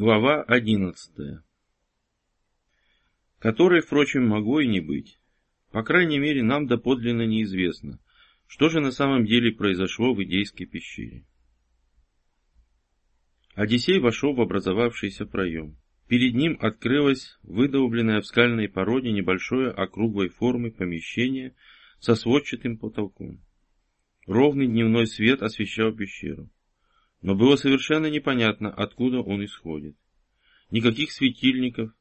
Глава одиннадцатая. Которой, впрочем, могло и не быть. По крайней мере, нам доподлинно неизвестно, что же на самом деле произошло в Идейской пещере. Одиссей вошел в образовавшийся проем. Перед ним открылось выдолбленное в скальной породе небольшое округлой формы помещение со сводчатым потолком. Ровный дневной свет освещал пещеру. Но было совершенно непонятно, откуда он исходит. Никаких светильников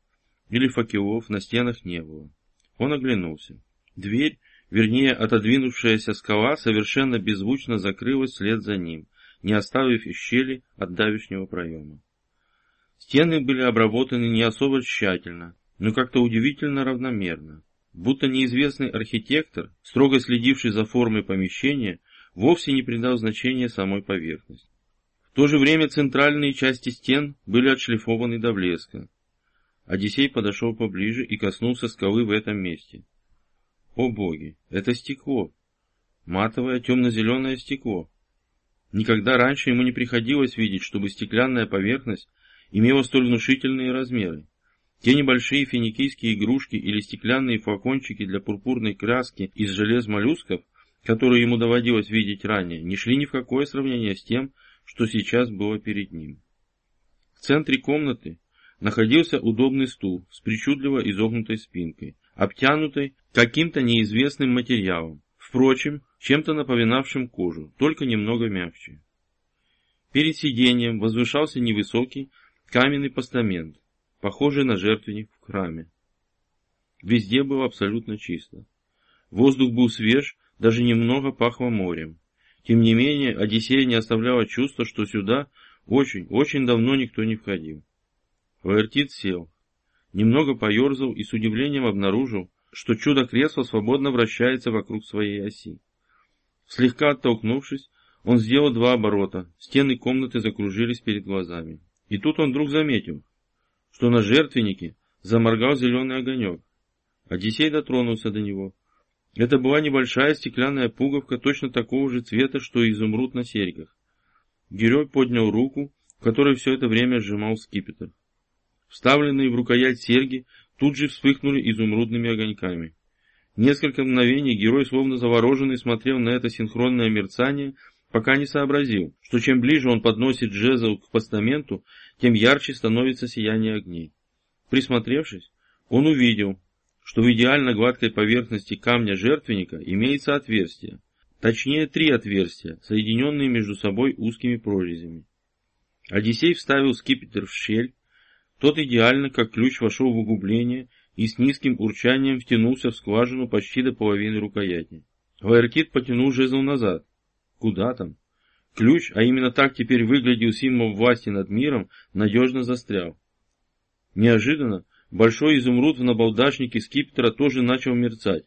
или факелов на стенах не было. Он оглянулся. Дверь, вернее отодвинувшаяся скала, совершенно беззвучно закрылась вслед за ним, не оставив и щели от давешнего проема. Стены были обработаны не особо тщательно, но как-то удивительно равномерно, будто неизвестный архитектор, строго следивший за формой помещения, вовсе не придал значения самой поверхности. То же время центральные части стен были отшлифованы до блеска. Одиссей подошел поближе и коснулся скалы в этом месте. О боги, это стекло! Матовое темно-зеленое стекло. Никогда раньше ему не приходилось видеть, чтобы стеклянная поверхность имела столь внушительные размеры. Те небольшие финикийские игрушки или стеклянные флакончики для пурпурной краски из желез моллюсков, которые ему доводилось видеть ранее, не шли ни в какое сравнение с тем, что сейчас было перед ним. В центре комнаты находился удобный стул с причудливо изогнутой спинкой, обтянутой каким-то неизвестным материалом, впрочем, чем-то напоминавшим кожу, только немного мягче. Перед сиденьем возвышался невысокий каменный постамент, похожий на жертвенник в храме. Везде было абсолютно чисто. Воздух был свеж, даже немного пахло морем. Тем не менее, Одиссея не оставляла чувства, что сюда очень, очень давно никто не входил. Лаэртит сел, немного поерзал и с удивлением обнаружил, что чудо-кресло свободно вращается вокруг своей оси. Слегка оттолкнувшись, он сделал два оборота, стены комнаты закружились перед глазами. И тут он вдруг заметил, что на жертвеннике заморгал зеленый огонек. Одиссей дотронулся до него. Это была небольшая стеклянная пуговка точно такого же цвета, что и изумруд на серьгах. Герой поднял руку, в которой все это время сжимал скипетр. Вставленные в рукоять серьги тут же вспыхнули изумрудными огоньками. Несколько мгновений герой, словно завороженный, смотрел на это синхронное мерцание, пока не сообразил, что чем ближе он подносит жезл к постаменту, тем ярче становится сияние огней. Присмотревшись, он увидел, что в идеально гладкой поверхности камня жертвенника имеется отверстие, точнее три отверстия, соединенные между собой узкими прорезями. Одиссей вставил скипетр в щель, тот идеально, как ключ, вошел в углубление и с низким урчанием втянулся в скважину почти до половины рукояти. Лаэртит потянул жезл назад. Куда там? Ключ, а именно так теперь выглядел символ власти над миром, надежно застрял. Неожиданно большой изумруд в набалдашнике скипетра тоже начал мерцать.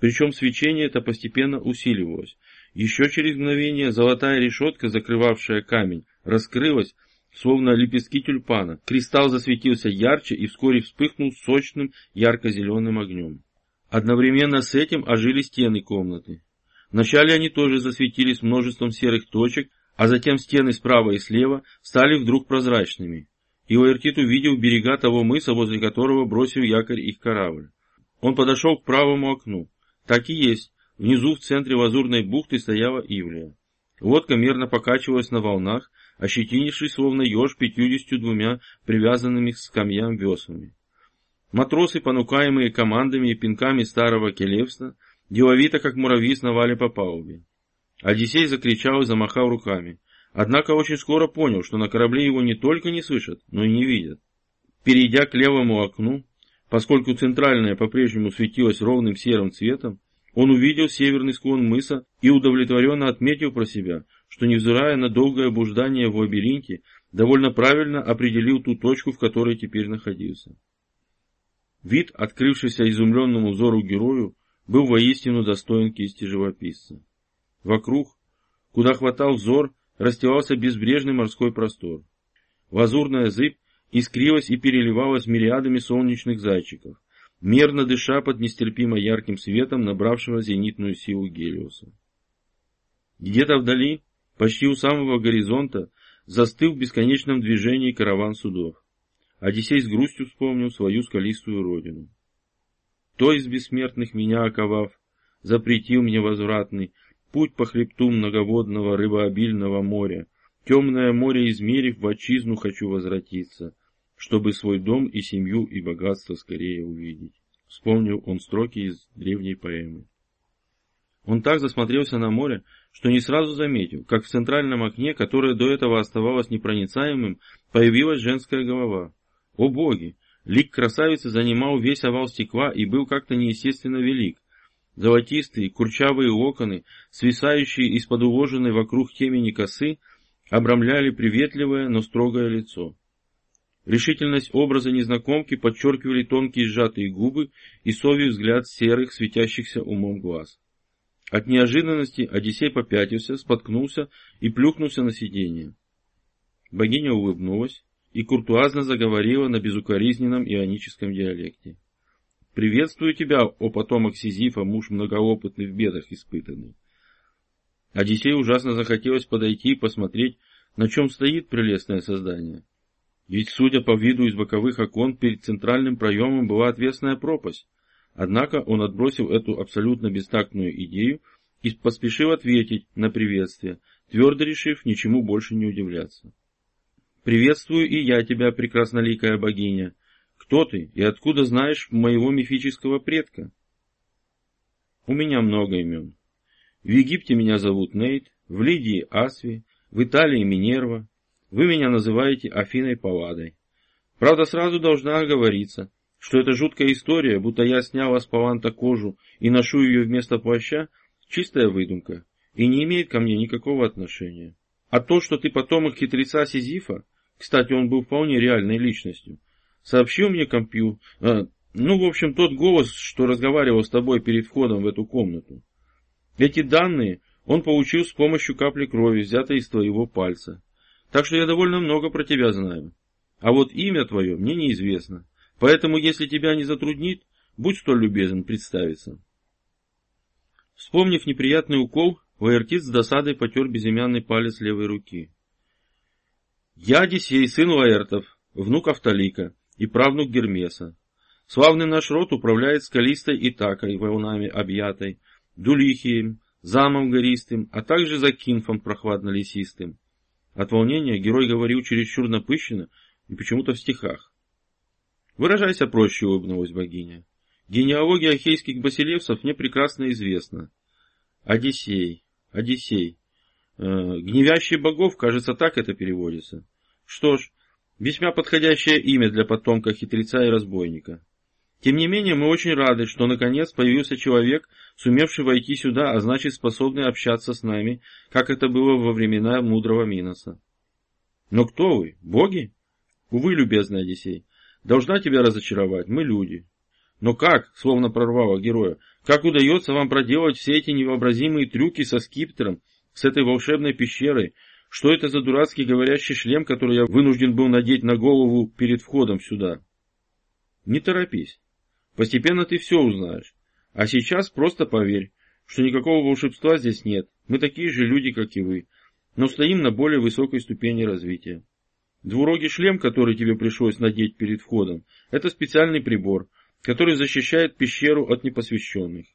Причем свечение это постепенно усиливалось. Еще через мгновение золотая решетка, закрывавшая камень, раскрылась, словно лепестки тюльпана. Кристалл засветился ярче и вскоре вспыхнул сочным ярко-зеленым огнем. Одновременно с этим ожили стены комнаты. Вначале они тоже засветились множеством серых точек, а затем стены справа и слева стали вдруг прозрачными. И Уэртит увидел берега того мыса, возле которого бросил якорь их корабль. Он подошел к правому окну. Так и есть. Внизу в центре лазурной бухты стояла Ивлия. Лодка мерно покачивалась на волнах, ощетинившись словно еж пятьюдесятью двумя привязанными к скамьям веслами. Матросы, понукаемые командами и пинками старого келевста, деловито, как муравьи, сновали по палубе. Одиссей закричал и замахал руками. Однако очень скоро понял, что на корабле его не только не слышат, но и не видят. Перейдя к левому окну, поскольку центральное по-прежнему светилось ровным серым цветом, он увидел северный склон мыса и удовлетворенно отметил про себя, что, невзирая на долгое блуждание в лабиринте, довольно правильно определил ту точку, в которой теперь находился. Вид, открывшийся изумленному взору герою, был воистину достоин кисти живописца. Вокруг, куда хватал взор, расстилался безбрежный морской простор. Лазурная зыбь искрилась и переливалась мириадами солнечных зайчиков, мерно дыша под нестерпимо ярким светом набравшего зенитную силу Гелиоса. Где-то вдали, почти у самого горизонта, застыл в бесконечном движении караван судов. Одиссей с грустью вспомнил свою скалистую родину. То из бессмертных меня оковав, запретил мне возвратный путь по хребту многоводного рыбообильного моря. Темное море измерив, в отчизну хочу возвратиться, чтобы свой дом и семью и богатство скорее увидеть. Вспомнил он строки из древней поэмы. Он так засмотрелся на море, что не сразу заметил, как в центральном окне, которое до этого оставалось непроницаемым, появилась женская голова. О боги! Лик красавицы занимал весь овал стекла и был как-то неестественно велик. Золотистые, курчавые локоны, свисающие из-под уложенной вокруг темени косы, обрамляли приветливое, но строгое лицо. Решительность образа незнакомки подчеркивали тонкие сжатые губы и совий взгляд серых, светящихся умом глаз. От неожиданности Одиссей попятился, споткнулся и плюхнулся на сиденье. Богиня улыбнулась и куртуазно заговорила на безукоризненном ионическом диалекте. «Приветствую тебя, о потомок Сизифа, муж многоопытный в бедах испытанный». Одиссею ужасно захотелось подойти и посмотреть, на чем стоит прелестное создание. Ведь, судя по виду из боковых окон, перед центральным проемом была отвесная пропасть, Однако он отбросил эту абсолютно бестактную идею и поспешил ответить на приветствие, твердо решив ничему больше не удивляться. «Приветствую и я тебя, прекрасноликая богиня. Кто ты и откуда знаешь моего мифического предка?» «У меня много имен. В Египте меня зовут Нейт, в Лидии Асви, в Италии Минерва. Вы меня называете Афиной Палладой. Правда, сразу должна оговориться, что эта жуткая история, будто я снял с паланта кожу и ношу ее вместо плаща, чистая выдумка и не имеет ко мне никакого отношения. А то, что ты потомок хитреца Сизифа, кстати, он был вполне реальной личностью, сообщил мне компью... Э, ну, в общем, тот голос, что разговаривал с тобой перед входом в эту комнату. Эти данные он получил с помощью капли крови, взятой из твоего пальца. Так что я довольно много про тебя знаю. А вот имя твое мне неизвестно. Поэтому, если тебя не затруднит, будь столь любезен представиться. Вспомнив неприятный укол, Ваертиц с досадой потер безымянный палец левой руки. Я Одиссей, сын Лаэртов, внук Автолика и правнук Гермеса. Славный наш род управляет скалистой Итакой, волнами объятой, Дулихием, замом гористым, а также Закинфом прохладно-лесистым. От волнения герой говорил чересчур напыщенно и почему-то в стихах. Выражайся проще, улыбнулась богиня. Генеалогия ахейских басилевсов мне прекрасно известна. Одиссей, Одиссей. Э, гневящий богов, кажется, так это переводится. Что ж, весьма подходящее имя для потомка хитреца и разбойника. Тем не менее, мы очень рады, что наконец появился человек, сумевший войти сюда, а значит способный общаться с нами, как это было во времена мудрого Миноса. Но кто вы? Боги? Увы, любезный Одиссей, Должна тебя разочаровать, мы люди. Но как, словно прорвало героя, как удается вам проделать все эти невообразимые трюки со скипетром, с этой волшебной пещерой? Что это за дурацкий говорящий шлем, который я вынужден был надеть на голову перед входом сюда? Не торопись. Постепенно ты все узнаешь. А сейчас просто поверь, что никакого волшебства здесь нет. Мы такие же люди, как и вы, но стоим на более высокой ступени развития. Двурогий шлем, который тебе пришлось надеть перед входом, это специальный прибор, который защищает пещеру от непосвященных.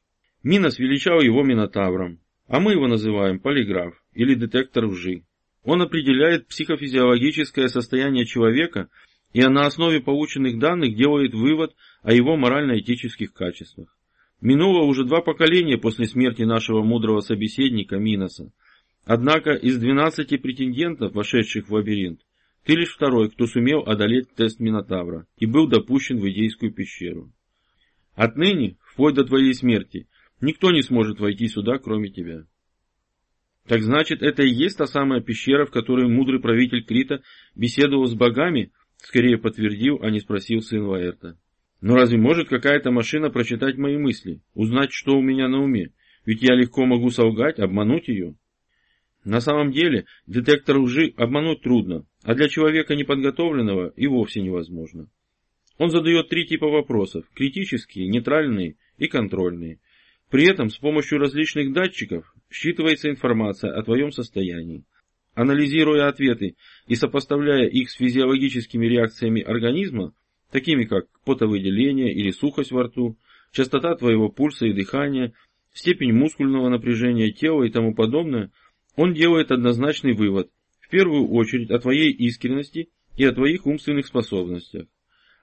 Минос величал его Минотавром, а мы его называем полиграф или детектор лжи. Он определяет психофизиологическое состояние человека и на основе полученных данных делает вывод о его морально-этических качествах. Минуло уже два поколения после смерти нашего мудрого собеседника Миноса. Однако из 12 претендентов, вошедших в лабиринт, ты лишь второй, кто сумел одолеть тест Минотавра и был допущен в Идейскую пещеру. Отныне, вплоть до твоей смерти, никто не сможет войти сюда, кроме тебя. Так значит, это и есть та самая пещера, в которой мудрый правитель Крита беседовал с богами, скорее подтвердил, а не спросил сын Ваэрта. Но разве может какая-то машина прочитать мои мысли, узнать, что у меня на уме? Ведь я легко могу солгать, обмануть ее. На самом деле, детектор лжи обмануть трудно, а для человека неподготовленного и вовсе невозможно. Он задает три типа вопросов – критические, нейтральные и контрольные. При этом с помощью различных датчиков считывается информация о твоем состоянии. Анализируя ответы и сопоставляя их с физиологическими реакциями организма, такими как потовыделение или сухость во рту, частота твоего пульса и дыхания, степень мускульного напряжения тела и тому подобное, он делает однозначный вывод, в первую очередь о твоей искренности и о твоих умственных способностях.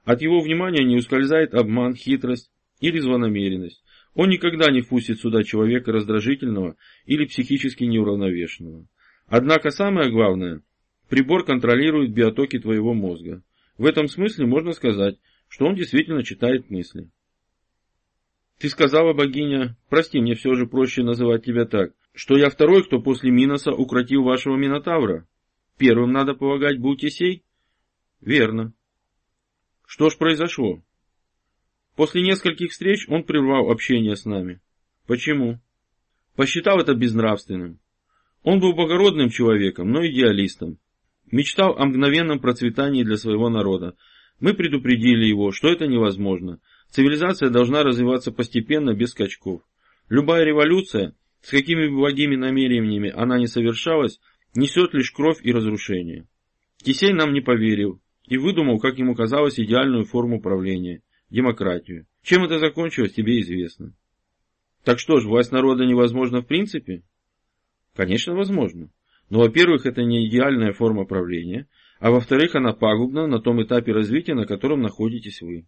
От его внимания не ускользает обман, хитрость или злонамеренность. Он никогда не впустит сюда человека раздражительного или психически неуравновешенного. Однако самое главное, прибор контролирует биотоки твоего мозга. В этом смысле можно сказать, что он действительно читает мысли. Ты сказала, богиня, прости, мне все же проще называть тебя так, что я второй, кто после Миноса укротил вашего Минотавра. Первым, надо полагать, был Тесей? Верно. Что ж произошло? После нескольких встреч он прервал общение с нами. Почему? Посчитал это безнравственным. Он был благородным человеком, но идеалистом. Мечтал о мгновенном процветании для своего народа. Мы предупредили его, что это невозможно. Цивилизация должна развиваться постепенно, без скачков. Любая революция, с какими бы благими намерениями она не совершалась, несет лишь кровь и разрушение. Кисей нам не поверил и выдумал, как ему казалось, идеальную форму правления – демократию. Чем это закончилось, тебе известно. Так что ж, власть народа невозможна в принципе? Конечно, возможно. Но, во-первых, это не идеальная форма правления, а во-вторых, она пагубна на том этапе развития, на котором находитесь вы.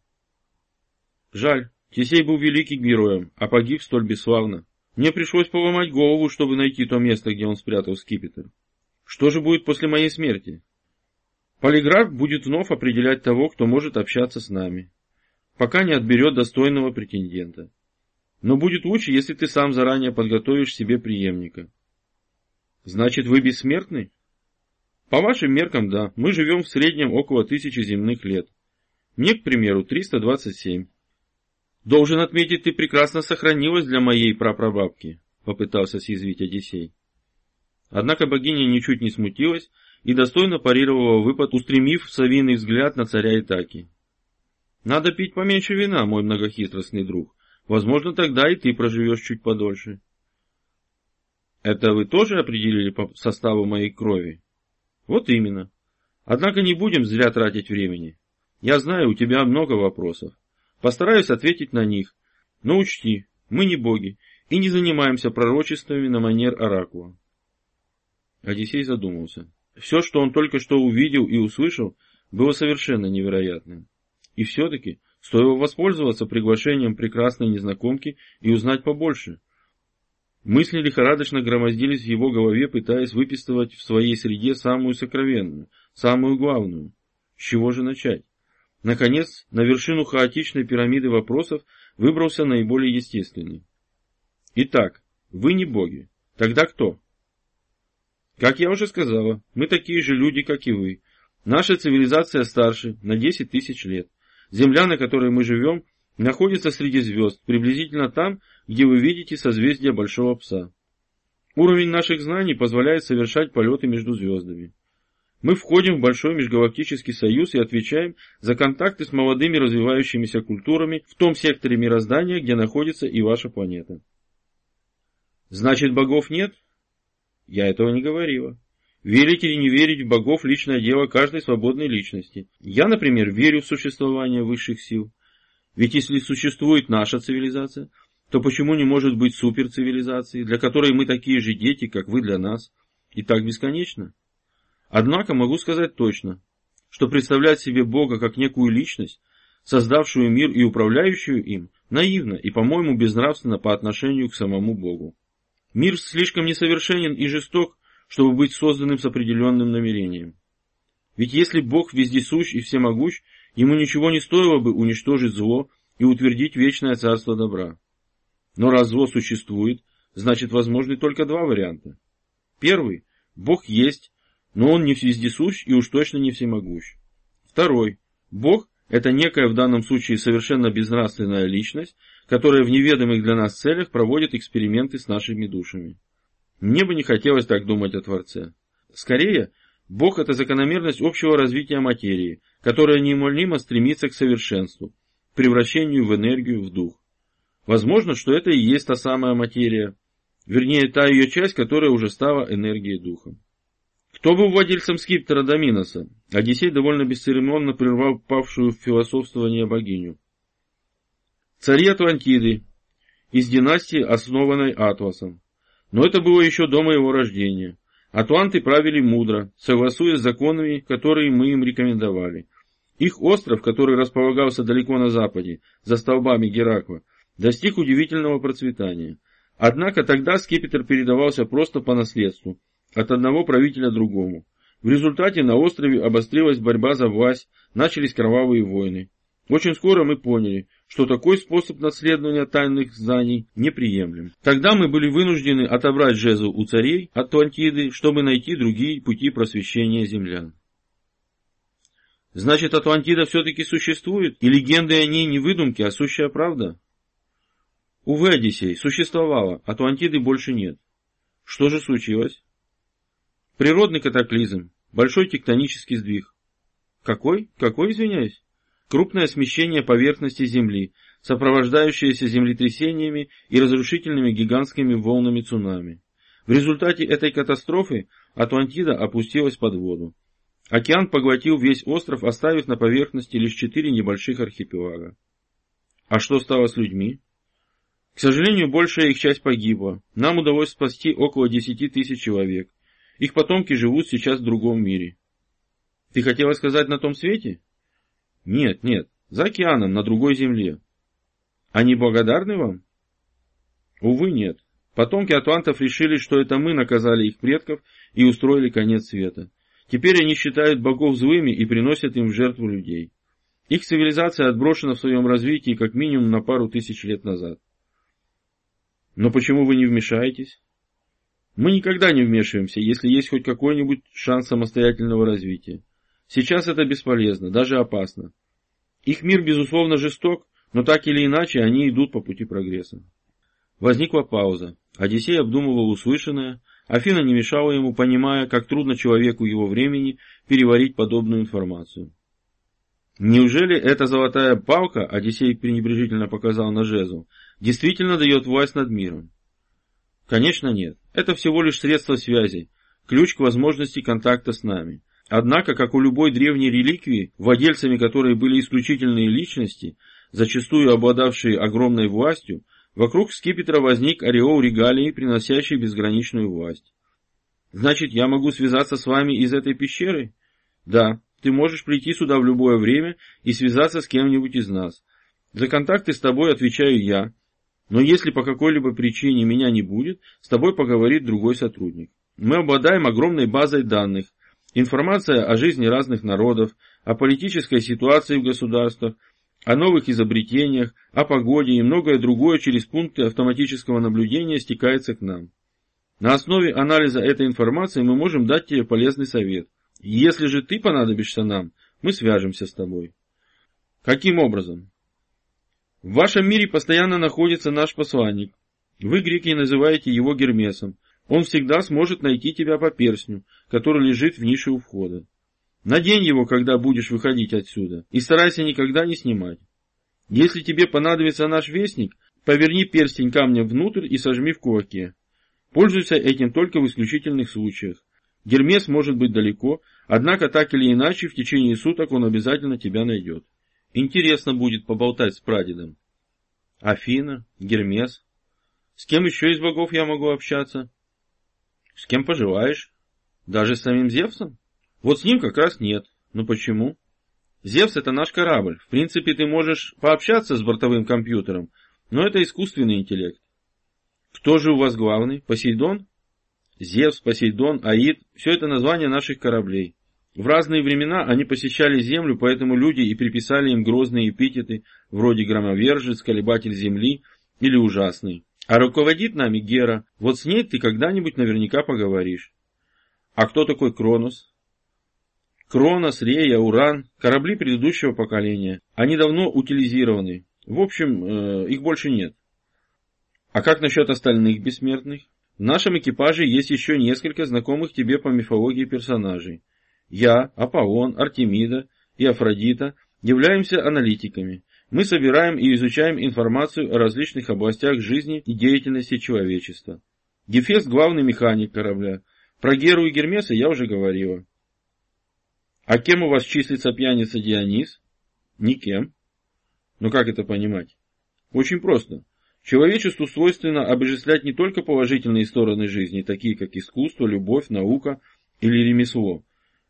Жаль, Тесей был великим героем, а погиб столь бесславно. Мне пришлось поломать голову, чтобы найти то место, где он спрятал скипетр. Что же будет после моей смерти? Полиграф будет вновь определять того, кто может общаться с нами, пока не отберет достойного претендента. Но будет лучше, если ты сам заранее подготовишь себе преемника. Значит, вы бессмертны? По вашим меркам, да. Мы живем в среднем около тысячи земных лет. Мне, к примеру, 327. Должен отметить, ты прекрасно сохранилась для моей прапрабабки, попытался съязвить Одиссей. Однако богиня ничуть не смутилась и достойно парировала выпад, устремив совиный взгляд на царя Итаки. Надо пить поменьше вина, мой многохитростный друг. Возможно, тогда и ты проживешь чуть подольше. Это вы тоже определили по составу моей крови? Вот именно. Однако не будем зря тратить времени. Я знаю, у тебя много вопросов. Постараюсь ответить на них. Но учти, мы не боги и не занимаемся пророчествами на манер оракула. Одиссей задумался. Все, что он только что увидел и услышал, было совершенно невероятным. И все-таки стоило воспользоваться приглашением прекрасной незнакомки и узнать побольше. Мысли лихорадочно громоздились в его голове, пытаясь выписывать в своей среде самую сокровенную, самую главную. С чего же начать? Наконец, на вершину хаотичной пирамиды вопросов выбрался наиболее естественный. Итак, вы не боги. Тогда кто? Как я уже сказала, мы такие же люди, как и вы. Наша цивилизация старше на 10 тысяч лет. Земля, на которой мы живем, находится среди звезд, приблизительно там, где вы видите созвездие Большого Пса. Уровень наших знаний позволяет совершать полеты между звездами. Мы входим в Большой Межгалактический Союз и отвечаем за контакты с молодыми развивающимися культурами в том секторе мироздания, где находится и ваша планета. Значит, богов нет? Я этого не говорила. Верить или не верить в богов – личное дело каждой свободной личности. Я, например, верю в существование высших сил. Ведь если существует наша цивилизация, то почему не может быть суперцивилизации, для которой мы такие же дети, как вы для нас, и так бесконечно? Однако могу сказать точно, что представлять себе Бога как некую личность, создавшую мир и управляющую им, наивно и, по-моему, безнравственно по отношению к самому Богу. Мир слишком несовершенен и жесток, чтобы быть созданным с определенным намерением. Ведь если Бог вездесущ и всемогущ, ему ничего не стоило бы уничтожить зло и утвердить вечное царство добра. Но раз зло существует, значит возможны только два варианта. Первый – Бог есть, но он не вездесущ и уж точно не всемогущ. Второй. Бог – это некая в данном случае совершенно безнравственная личность, которая в неведомых для нас целях проводит эксперименты с нашими душами. Мне бы не хотелось так думать о Творце. Скорее, Бог – это закономерность общего развития материи, которая неумолимо стремится к совершенству, превращению в энергию, в дух. Возможно, что это и есть та самая материя, вернее, та ее часть, которая уже стала энергией духа. Кто был владельцем скиптера Доминоса? Одиссей довольно бесцеремонно прервал павшую в философствование богиню. Цари Атлантиды, из династии, основанной Атласом. Но это было еще до моего рождения. Атланты правили мудро, согласуясь с законами, которые мы им рекомендовали. Их остров, который располагался далеко на западе, за столбами Геракла, достиг удивительного процветания. Однако тогда скипетр передавался просто по наследству, от одного правителя другому. В результате на острове обострилась борьба за власть, начались кровавые войны. Очень скоро мы поняли, что такой способ наследования тайных знаний неприемлем. Тогда мы были вынуждены отобрать жезл у царей Атлантиды, чтобы найти другие пути просвещения землян. Значит, Атлантида все-таки существует, и легенды о ней не выдумки, а сущая правда? Увы, Одиссей, существовала, Атлантиды больше нет. Что же случилось? Природный катаклизм, большой тектонический сдвиг. Какой? Какой, извиняюсь? Крупное смещение поверхности Земли, сопровождающееся землетрясениями и разрушительными гигантскими волнами цунами. В результате этой катастрофы Атлантида опустилась под воду. Океан поглотил весь остров, оставив на поверхности лишь четыре небольших архипелага. А что стало с людьми? К сожалению, большая их часть погибла. Нам удалось спасти около десяти тысяч человек. Их потомки живут сейчас в другом мире. Ты хотела сказать на том свете? Нет, нет, за океаном, на другой земле. Они благодарны вам? Увы, нет. Потомки атлантов решили, что это мы наказали их предков и устроили конец света. Теперь они считают богов злыми и приносят им в жертву людей. Их цивилизация отброшена в своем развитии как минимум на пару тысяч лет назад. Но почему вы не вмешаетесь? Мы никогда не вмешиваемся, если есть хоть какой-нибудь шанс самостоятельного развития. Сейчас это бесполезно, даже опасно. Их мир, безусловно, жесток, но так или иначе они идут по пути прогресса. Возникла пауза. Одиссей обдумывал услышанное, Афина не мешала ему, понимая, как трудно человеку его времени переварить подобную информацию. Неужели эта золотая палка, Одиссей пренебрежительно показал на жезл, действительно дает власть над миром? Конечно нет. Это всего лишь средство связи, ключ к возможности контакта с нами. Однако, как у любой древней реликвии, владельцами которой были исключительные личности, зачастую обладавшие огромной властью, вокруг скипетра возник ореол регалии, приносящий безграничную власть. Значит, я могу связаться с вами из этой пещеры? Да, ты можешь прийти сюда в любое время и связаться с кем-нибудь из нас. За контакты с тобой отвечаю я, но если по какой-либо причине меня не будет, с тобой поговорит другой сотрудник. Мы обладаем огромной базой данных, информация о жизни разных народов, о политической ситуации в государствах, о новых изобретениях, о погоде и многое другое через пункты автоматического наблюдения стекается к нам. На основе анализа этой информации мы можем дать тебе полезный совет. Если же ты понадобишься нам, мы свяжемся с тобой. Каким образом? В вашем мире постоянно находится наш посланник. Вы, греки, называете его Гермесом. Он всегда сможет найти тебя по перстню, который лежит в нише у входа. Надень его, когда будешь выходить отсюда, и старайся никогда не снимать. Если тебе понадобится наш вестник, поверни перстень камня внутрь и сожми в кулаке. Пользуйся этим только в исключительных случаях. Гермес может быть далеко, однако так или иначе в течение суток он обязательно тебя найдет. Интересно будет поболтать с прадедом. Афина, Гермес. С кем еще из богов я могу общаться? С кем пожелаешь. Даже с самим Зевсом? Вот с ним как раз нет. Ну почему? Зевс это наш корабль. В принципе, ты можешь пообщаться с бортовым компьютером, но это искусственный интеллект. Кто же у вас главный? Посейдон? Зевс, Посейдон, Аид – все это названия наших кораблей. В разные времена они посещали землю, поэтому люди и приписали им грозные эпитеты, вроде громовержец, колебатель земли или ужасный. А руководит нами Гера, вот с ней ты когда-нибудь наверняка поговоришь. А кто такой Кронос? Кронос, Рея, Уран – корабли предыдущего поколения. Они давно утилизированы. В общем, э, их больше нет. А как насчет остальных бессмертных? В нашем экипаже есть еще несколько знакомых тебе по мифологии персонажей. Я, Аполлон, Артемида и Афродита являемся аналитиками. Мы собираем и изучаем информацию о различных областях жизни и деятельности человечества. Гефест – главный механик корабля. Про Геру и Гермеса я уже говорила. А кем у вас числится пьяница Дионис? Никем. Но как это понимать? Очень просто. Человечеству свойственно обожествлять не только положительные стороны жизни, такие как искусство, любовь, наука или ремесло,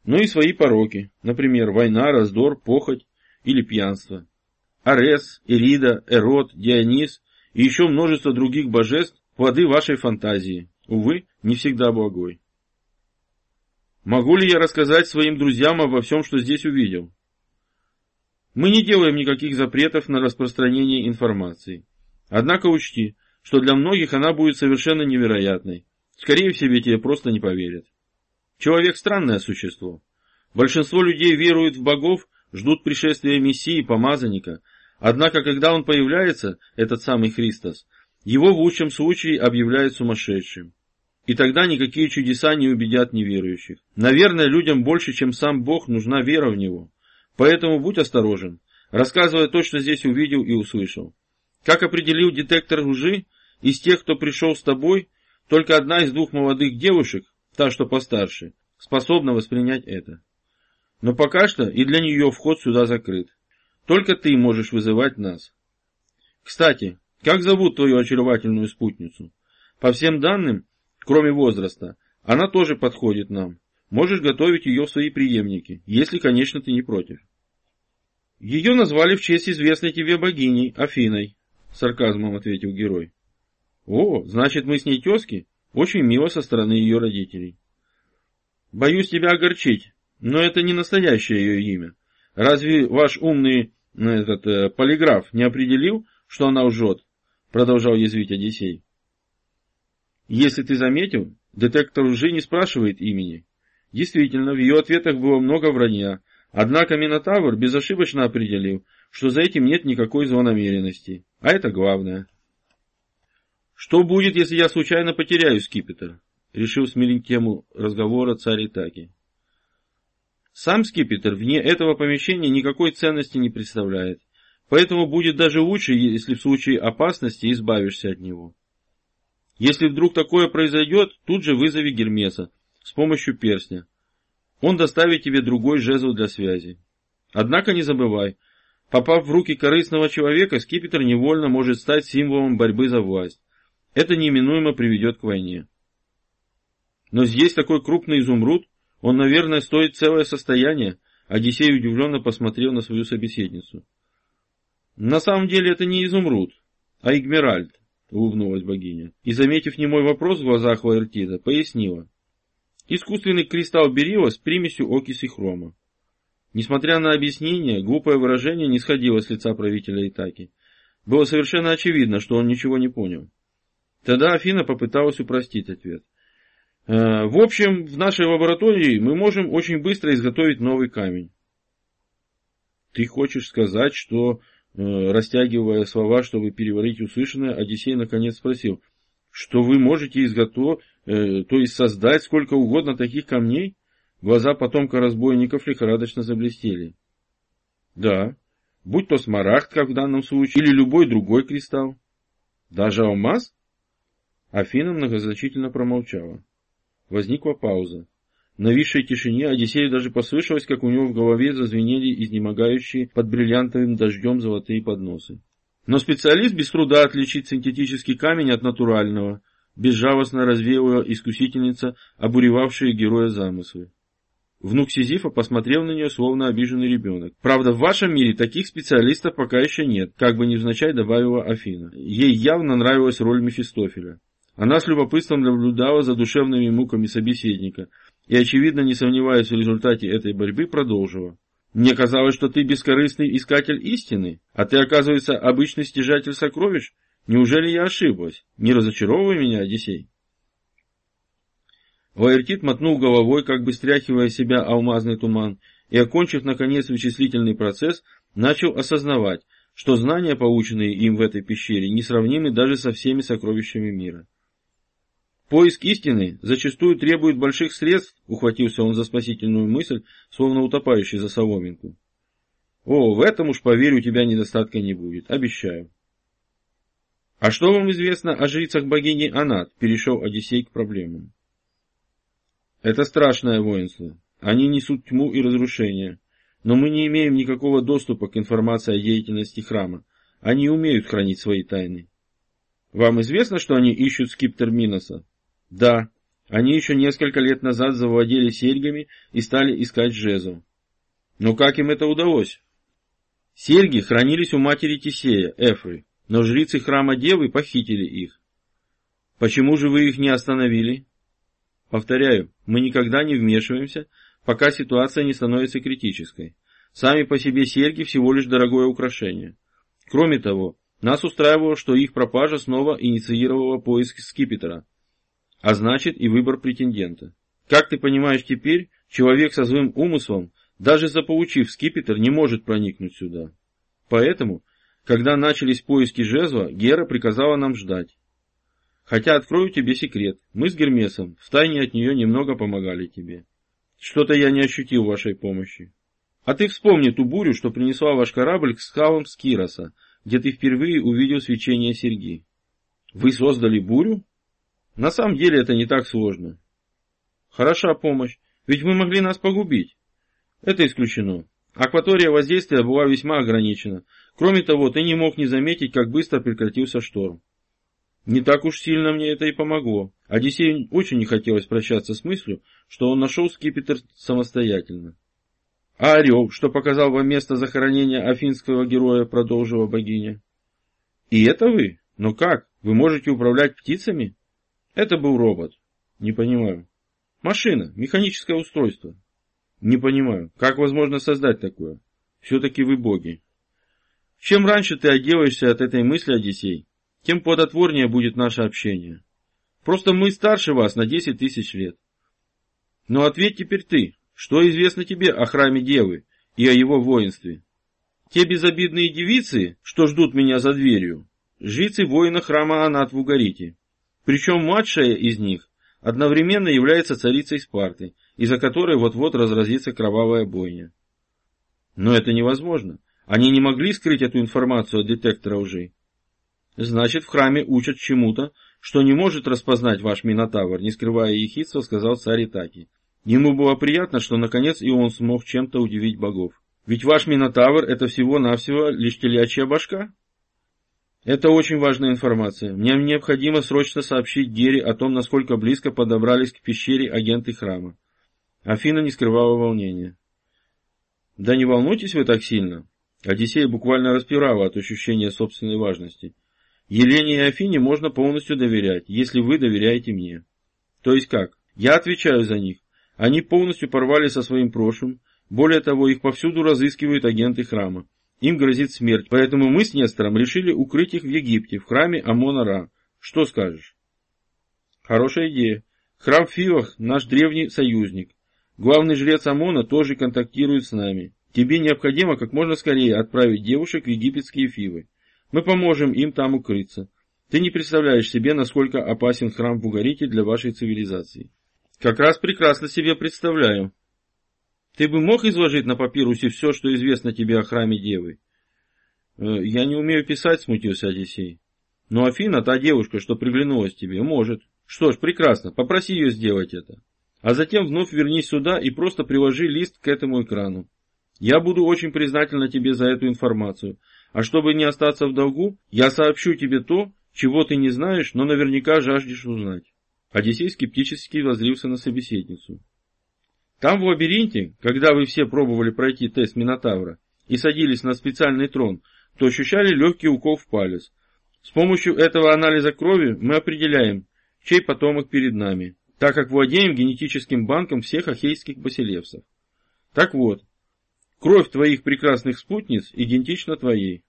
но и свои пороки, например, война, раздор, похоть или пьянство. Арес, Ирида, Эрот, Дионис и еще множество других божеств – плоды вашей фантазии, увы, не всегда благой. Могу ли я рассказать своим друзьям обо всем, что здесь увидел? Мы не делаем никаких запретов на распространение информации. Однако учти, что для многих она будет совершенно невероятной. Скорее всего, тебе просто не поверят. Человек странное существо. Большинство людей веруют в богов, ждут пришествия Мессии, помазанника. Однако, когда он появляется, этот самый Христос, его в лучшем случае объявляют сумасшедшим. И тогда никакие чудеса не убедят неверующих. Наверное, людям больше, чем сам Бог, нужна вера в Него. Поэтому будь осторожен, рассказывая то, что здесь увидел и услышал. Как определил детектор лжи, из тех, кто пришел с тобой, только одна из двух молодых девушек, та, что постарше, способна воспринять это. Но пока что и для нее вход сюда закрыт. Только ты можешь вызывать нас. Кстати, как зовут твою очаровательную спутницу? По всем данным, кроме возраста, она тоже подходит нам. Можешь готовить ее в свои преемники, если, конечно, ты не против. Ее назвали в честь известной тебе богини, Афиной, сарказмом ответил герой. О, значит, мы с ней тезки? Очень мило со стороны ее родителей. Боюсь тебя огорчить, но это не настоящее ее имя. Разве ваш умный этот, э, полиграф не определил, что она лжет? Продолжал язвить Одиссей. Если ты заметил, детектор лжи не спрашивает имени. Действительно, в ее ответах было много вранья, однако Минотавр безошибочно определил, что за этим нет никакой злонамеренности, а это главное. «Что будет, если я случайно потеряю скипетр?» — решил сменить тему разговора царь Итаки. Сам скипетр вне этого помещения никакой ценности не представляет, поэтому будет даже лучше, если в случае опасности избавишься от него. Если вдруг такое произойдет, тут же вызови Гермеса, с помощью перстня. Он доставит тебе другой жезл для связи. Однако не забывай, попав в руки корыстного человека, скипетр невольно может стать символом борьбы за власть. Это неминуемо приведет к войне. Но здесь такой крупный изумруд, он, наверное, стоит целое состояние. Одиссей удивленно посмотрел на свою собеседницу. На самом деле это не изумруд, а игмеральд, улыбнулась богиня. И, заметив немой вопрос в глазах Лаэртида, пояснила. Искусственный кристалл берила с примесью окиси хрома. Несмотря на объяснение, глупое выражение не сходило с лица правителя Итаки. Было совершенно очевидно, что он ничего не понял. Тогда Афина попыталась упростить ответ. «Э, в общем, в нашей лаборатории мы можем очень быстро изготовить новый камень. Ты хочешь сказать, что, э, растягивая слова, чтобы переварить услышанное, Одиссей наконец спросил, что вы можете изготовить, э, то есть создать сколько угодно таких камней? Глаза потомка разбойников лихорадочно заблестели. Да, будь то смарагд, как в данном случае, или любой другой кристалл. Даже алмаз? Афина многозначительно промолчала. Возникла пауза. В нависшей тишине Одиссею даже послышалось, как у него в голове зазвенели изнемогающие под бриллиантовым дождем золотые подносы. Но специалист без труда отличит синтетический камень от натурального, безжалостно развеяла искусительница, обуревавшие героя замыслы. Внук Сизифа посмотрел на нее, словно обиженный ребенок. Правда, в вашем мире таких специалистов пока еще нет, как бы невзначай добавила Афина. Ей явно нравилась роль Мефистофеля. Она с любопытством наблюдала за душевными муками собеседника и, очевидно, не сомневаясь в результате этой борьбы, продолжила. Мне казалось, что ты бескорыстный искатель истины, а ты, оказывается, обычный стяжатель сокровищ. Неужели я ошиблась? Не разочаровывай меня, Одиссей. Лаэртит мотнул головой, как бы стряхивая себя алмазный туман, и, окончив, наконец, вычислительный процесс, начал осознавать, что знания, полученные им в этой пещере, несравнимы даже со всеми сокровищами мира. Поиск истины зачастую требует больших средств, ухватился он за спасительную мысль, словно утопающий за соломинку. О, в этом уж, поверь, у тебя недостатка не будет, обещаю. А что вам известно о жрицах богини Анат? Перешел Одиссей к проблемам. Это страшное воинство. Они несут тьму и разрушение. Но мы не имеем никакого доступа к информации о деятельности храма. Они умеют хранить свои тайны. Вам известно, что они ищут скиптер Миноса? Да. Они еще несколько лет назад завладели серьгами и стали искать жезл. Но как им это удалось? Серьги хранились у матери Тисея, Эфры, но жрицы храма Девы похитили их. Почему же вы их не остановили? Повторяю, мы никогда не вмешиваемся, пока ситуация не становится критической. Сами по себе серьги всего лишь дорогое украшение. Кроме того, нас устраивало, что их пропажа снова инициировала поиск скипетра, а значит и выбор претендента. Как ты понимаешь теперь, человек со злым умыслом, даже заполучив скипетр, не может проникнуть сюда. Поэтому, когда начались поиски жезла, Гера приказала нам ждать. Хотя открою тебе секрет, мы с Гермесом втайне от нее немного помогали тебе. Что-то я не ощутил вашей помощи. А ты вспомни ту бурю, что принесла ваш корабль к скалам Скироса, где ты впервые увидел свечение серьги. Вы создали бурю? На самом деле это не так сложно. Хороша помощь, ведь вы могли нас погубить. Это исключено. Акватория воздействия была весьма ограничена. Кроме того, ты не мог не заметить, как быстро прекратился шторм. Не так уж сильно мне это и помогло. Одиссею очень не хотелось прощаться с мыслью, что он нашел скипетр самостоятельно. А орел, что показал вам место захоронения афинского героя, продолжила богиня. И это вы? Но как? Вы можете управлять птицами? Это был робот. Не понимаю. Машина, механическое устройство. Не понимаю, как возможно создать такое? Все-таки вы боги. Чем раньше ты отделаешься от этой мысли, Одиссей, тем плодотворнее будет наше общение. Просто мы старше вас на 10 тысяч лет. Но ответь теперь ты, что известно тебе о храме Девы и о его воинстве? Те безобидные девицы, что ждут меня за дверью, жрицы воина храма Анат в Угарите. Причем младшая из них одновременно является царицей Спарты, из-за которой вот-вот разразится кровавая бойня. Но это невозможно. Они не могли скрыть эту информацию от детектора лжи. Значит, в храме учат чему-то, что не может распознать ваш Минотавр, не скрывая ехидства, сказал царь Итаки. Ему было приятно, что наконец и он смог чем-то удивить богов. Ведь ваш Минотавр это всего-навсего лишь телячья башка. Это очень важная информация. Мне необходимо срочно сообщить Гере о том, насколько близко подобрались к пещере агенты храма. Афина не скрывала волнения. Да не волнуйтесь вы так сильно. Одиссея буквально распирала от ощущения собственной важности. Елене и Афине можно полностью доверять, если вы доверяете мне. То есть как? Я отвечаю за них. Они полностью порвали со своим прошлым. Более того, их повсюду разыскивают агенты храма. Им грозит смерть, поэтому мы с Нестором решили укрыть их в Египте, в храме Амона-Ра. Что скажешь? Хорошая идея. Храм Фивах – наш древний союзник. Главный жрец Амона тоже контактирует с нами. Тебе необходимо как можно скорее отправить девушек в египетские Фивы. Мы поможем им там укрыться. Ты не представляешь себе, насколько опасен храм в Угарите для вашей цивилизации. Как раз прекрасно себе представляю. Ты бы мог изложить на папирусе все, что известно тебе о храме Девы? Э, я не умею писать, смутился Одиссей. Но Афина, та девушка, что приглянулась тебе, может. Что ж, прекрасно, попроси ее сделать это. А затем вновь вернись сюда и просто приложи лист к этому экрану. Я буду очень признательна тебе за эту информацию, а чтобы не остаться в долгу, я сообщу тебе то, чего ты не знаешь, но наверняка жаждешь узнать. Одиссей скептически воззрился на собеседницу. Там в лабиринте, когда вы все пробовали пройти тест Минотавра и садились на специальный трон, то ощущали легкий укол в палец. С помощью этого анализа крови мы определяем, чей потомок перед нами, так как владеем генетическим банком всех ахейских басилевсов. Так вот, Кровь твоих прекрасных спутниц идентична твоей.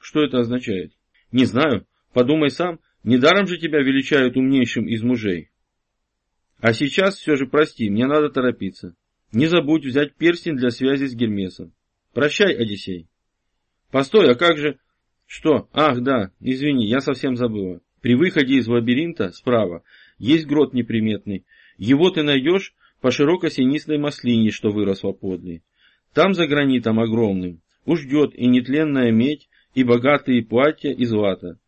Что это означает? Не знаю. Подумай сам. Недаром же тебя величают умнейшим из мужей. А сейчас все же прости, мне надо торопиться. Не забудь взять перстень для связи с Гермесом. Прощай, Одиссей. Постой, а как же... Что? Ах, да, извини, я совсем забыла. При выходе из лабиринта справа есть грот неприметный. Его ты найдешь по широкосинистой маслине, что выросла подле. Там за гранитом огромным уж ждет и нетленная медь, и богатые платья и злато.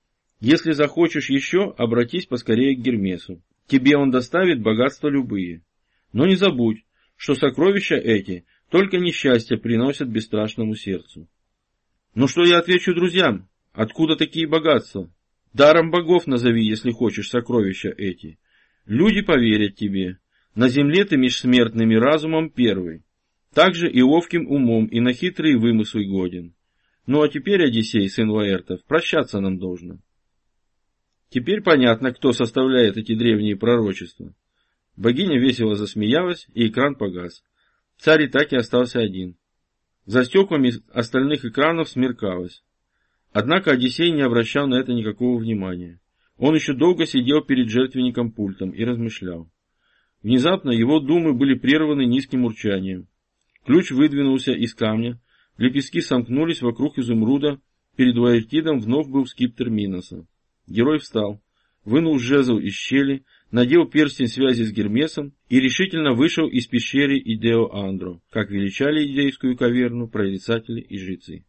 Если захочешь еще, обратись поскорее к Гермесу. Тебе он доставит богатства любые. Но не забудь, что сокровища эти только несчастье приносят бесстрашному сердцу. Ну что я отвечу друзьям? Откуда такие богатства? Даром богов назови, если хочешь, сокровища эти. Люди поверят тебе. На земле ты меж смертными разумом первый. Также и ловким умом, и на хитрые вымыслы годен. Ну а теперь, Одиссей, сын Лаэртов, прощаться нам должно. Теперь понятно, кто составляет эти древние пророчества. Богиня весело засмеялась, и экран погас. Царь и так и остался один. За стеклами остальных экранов смеркалось. Однако Одиссей не обращал на это никакого внимания. Он еще долго сидел перед жертвенником пультом и размышлял. Внезапно его думы были прерваны низким урчанием. Ключ выдвинулся из камня, лепестки сомкнулись вокруг изумруда, перед Лаэртидом вновь был скиптер Миноса. Герой встал, вынул жезл из щели, надел перстень связи с Гермесом и решительно вышел из пещеры Идео Андро, как величали идейскую каверну прорицатели и жрецы.